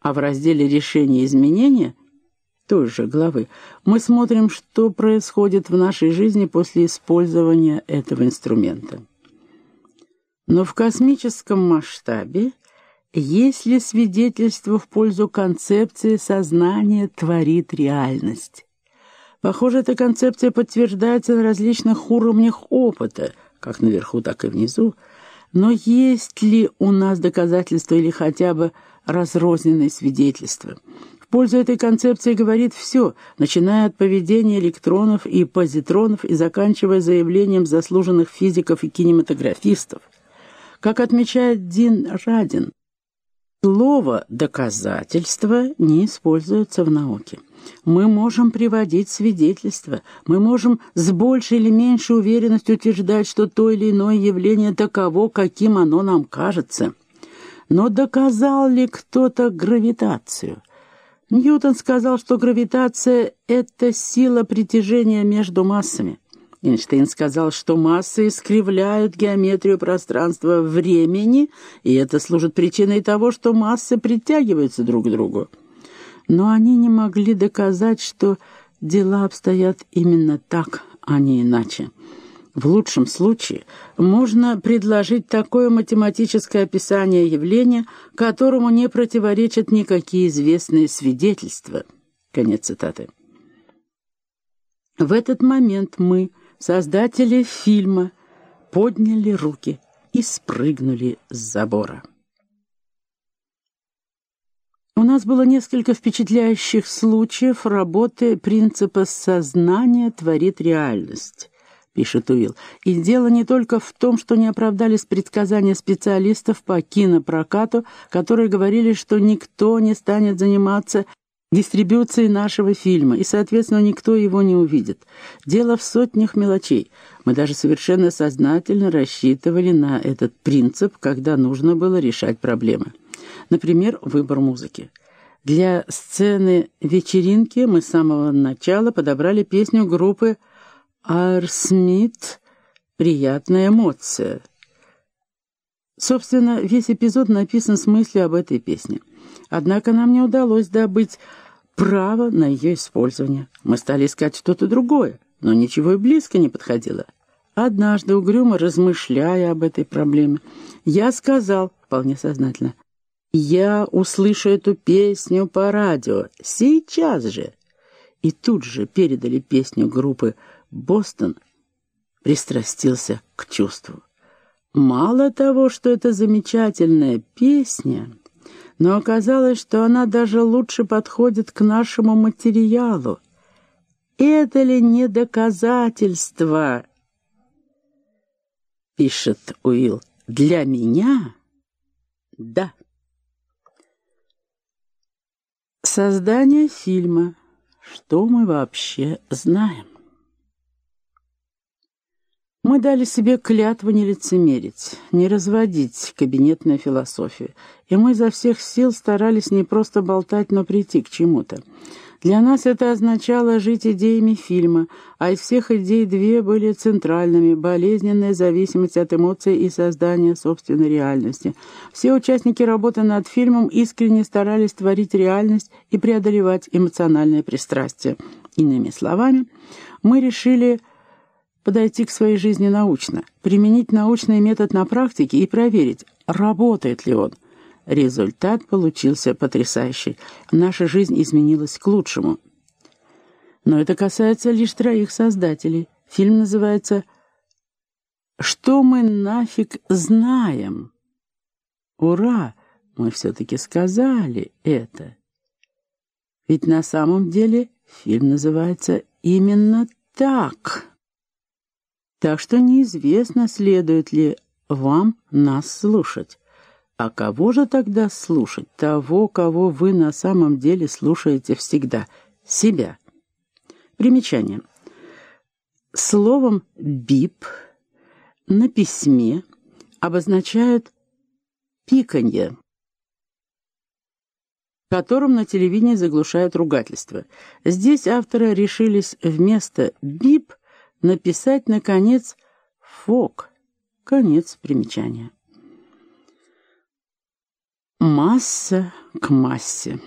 А в разделе «Решение изменения» той же главы мы смотрим, что происходит в нашей жизни после использования этого инструмента. Но в космическом масштабе есть ли свидетельство в пользу концепции «сознание творит реальность»? Похоже, эта концепция подтверждается на различных уровнях опыта, как наверху, так и внизу. Но есть ли у нас доказательства или хотя бы разрозненные свидетельства? В пользу этой концепции говорит все, начиная от поведения электронов и позитронов и заканчивая заявлением заслуженных физиков и кинематографистов. Как отмечает Дин Радин, слово «доказательство» не используется в науке. Мы можем приводить свидетельства, мы можем с большей или меньшей уверенностью утверждать, что то или иное явление таково, каким оно нам кажется. Но доказал ли кто-то гравитацию? Ньютон сказал, что гравитация — это сила притяжения между массами. Эйнштейн сказал, что массы искривляют геометрию пространства-времени, и это служит причиной того, что массы притягиваются друг к другу но они не могли доказать, что дела обстоят именно так, а не иначе. В лучшем случае можно предложить такое математическое описание явления, которому не противоречат никакие известные свидетельства. Конец цитаты. В этот момент мы, создатели фильма, подняли руки и спрыгнули с забора. У нас было несколько впечатляющих случаев работы принципа «сознание творит реальность», — пишет Уилл. И дело не только в том, что не оправдались предсказания специалистов по кинопрокату, которые говорили, что никто не станет заниматься дистрибьюцией нашего фильма, и, соответственно, никто его не увидит. Дело в сотнях мелочей. Мы даже совершенно сознательно рассчитывали на этот принцип, когда нужно было решать проблемы. Например, выбор музыки. Для сцены вечеринки мы с самого начала подобрали песню группы «Арсмит. Приятная эмоция». Собственно, весь эпизод написан с мыслью об этой песне. Однако нам не удалось добыть право на ее использование. Мы стали искать что-то другое, но ничего и близко не подходило. Однажды, угрюмо размышляя об этой проблеме, я сказал, вполне сознательно, я услышу эту песню по радио. Сейчас же. И тут же передали песню группы «Бостон», пристрастился к чувству. Мало того, что это замечательная песня, но оказалось, что она даже лучше подходит к нашему материалу. Это ли не доказательство? Пишет Уилл. Для меня — да. Создание фильма. Что мы вообще знаем? Мы дали себе клятву не лицемерить, не разводить кабинетную философию, и мы изо всех сил старались не просто болтать, но прийти к чему-то. Для нас это означало жить идеями фильма, а из всех идей две были центральными – болезненная зависимость от эмоций и создание собственной реальности. Все участники работы над фильмом искренне старались творить реальность и преодолевать эмоциональное пристрастие. Иными словами, мы решили подойти к своей жизни научно, применить научный метод на практике и проверить, работает ли он – Результат получился потрясающий. Наша жизнь изменилась к лучшему. Но это касается лишь троих создателей. Фильм называется «Что мы нафиг знаем?» Ура! Мы все-таки сказали это. Ведь на самом деле фильм называется именно так. Так что неизвестно, следует ли вам нас слушать. А кого же тогда слушать? Того, кого вы на самом деле слушаете всегда. Себя. Примечание. Словом «бип» на письме обозначают пиканье, которым на телевидении заглушают ругательство. Здесь авторы решились вместо «бип» написать, наконец, «фок». Конец примечания. Масса к массе.